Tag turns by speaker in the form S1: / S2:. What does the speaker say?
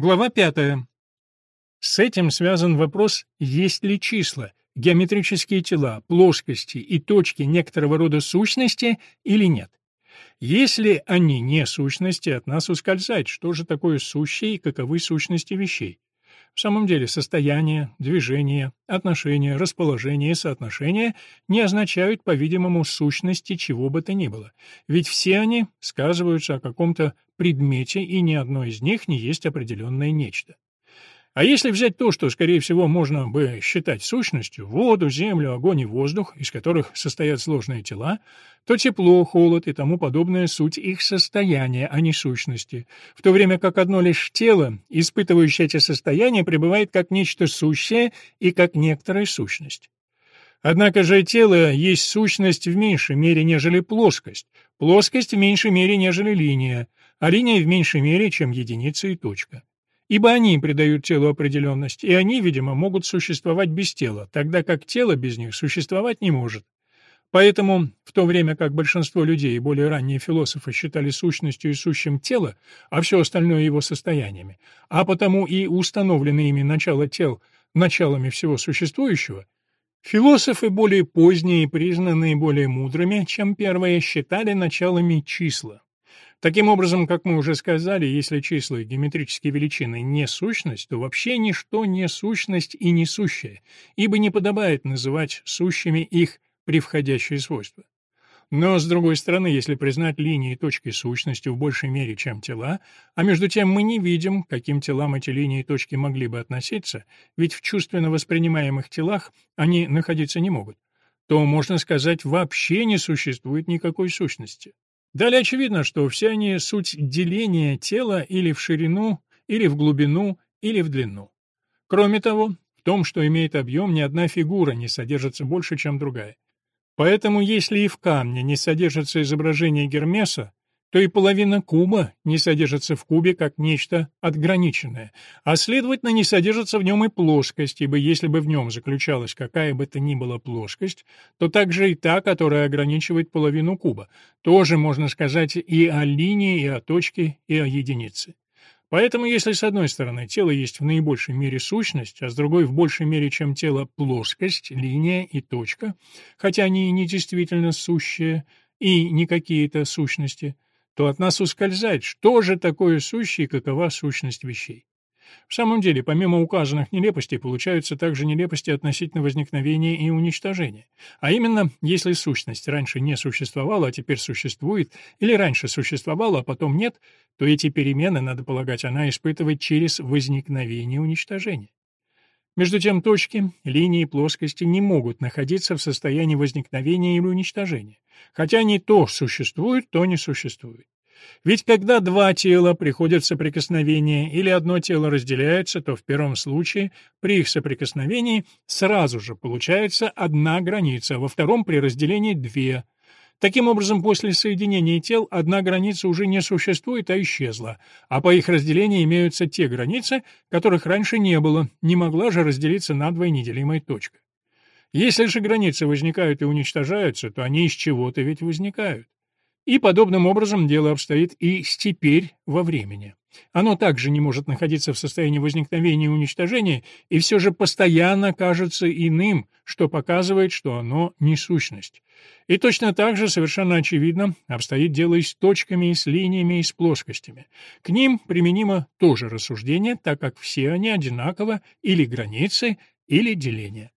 S1: Глава пятая. С этим связан вопрос, есть ли числа, геометрические тела, плоскости и точки некоторого рода сущности или нет. Если они не сущности, от нас ускользать, что же такое сущие и каковы сущности вещей. В самом деле состояние, движение, отношение, расположение и соотношение не означают, по-видимому, сущности чего бы то ни было, ведь все они сказываются о каком-то предмете, и ни одно из них не есть определенное нечто. А если взять то, что, скорее всего, можно бы считать сущностью, воду, землю, огонь и воздух, из которых состоят сложные тела, то тепло, холод и тому подобное суть их состояния, а не сущности, в то время как одно лишь тело, испытывающее эти состояния, пребывает как нечто сущее и как некоторая сущность. Однако же тело есть сущность в меньшей мере, нежели плоскость, плоскость в меньшей мере, нежели линия, а линия в меньшей мере, чем единица и точка ибо они придают телу определенность, и они, видимо, могут существовать без тела, тогда как тело без них существовать не может. Поэтому, в то время как большинство людей и более ранние философы считали сущностью и сущим тело, а все остальное его состояниями, а потому и установлены ими начало тел началами всего существующего, философы более поздние, признанные более мудрыми, чем первые, считали началами числа. Таким образом, как мы уже сказали, если числа и геометрические величины не сущность, то вообще ничто не сущность и не сущее, ибо не подобает называть сущими их превходящие свойства. Но, с другой стороны, если признать линии и точки сущностью в большей мере, чем тела, а между тем мы не видим, к каким телам эти линии и точки могли бы относиться, ведь в чувственно воспринимаемых телах они находиться не могут, то, можно сказать, вообще не существует никакой сущности. Далее очевидно, что все они суть деления тела или в ширину, или в глубину, или в длину. Кроме того, в том, что имеет объем, ни одна фигура не содержится больше, чем другая. Поэтому, если и в камне не содержится изображение Гермеса, то и половина куба не содержится в кубе как нечто отграниченное, а следовательно не содержится в нем и плоскость, ибо если бы в нем заключалась какая бы то ни была плоскость, то также и та, которая ограничивает половину куба, тоже можно сказать и о линии, и о точке, и о единице. Поэтому, если с одной стороны тело есть в наибольшей мере сущность, а с другой в большей мере, чем тело, плоскость, линия и точка, хотя они и не действительно сущие и не какие-то сущности, то от нас ускользает, что же такое сущее и какова сущность вещей. В самом деле, помимо указанных нелепостей, получаются также нелепости относительно возникновения и уничтожения. А именно, если сущность раньше не существовала, а теперь существует, или раньше существовала, а потом нет, то эти перемены, надо полагать, она испытывает через возникновение и уничтожение. Между тем точки, линии плоскости не могут находиться в состоянии возникновения или уничтожения, хотя они то существуют, то не существуют. Ведь когда два тела приходят в соприкосновение или одно тело разделяется, то в первом случае при их соприкосновении сразу же получается одна граница, во втором при разделении две – Таким образом, после соединения тел одна граница уже не существует, а исчезла, а по их разделению имеются те границы, которых раньше не было, не могла же разделиться надвое неделимая точка. Если же границы возникают и уничтожаются, то они из чего-то ведь возникают. И подобным образом дело обстоит и с теперь во времени. Оно также не может находиться в состоянии возникновения и уничтожения, и все же постоянно кажется иным, что показывает, что оно не сущность. И точно так же, совершенно очевидно, обстоит дело и с точками, и с линиями, и с плоскостями. К ним применимо то же рассуждение, так как все они одинаково или границы, или деления.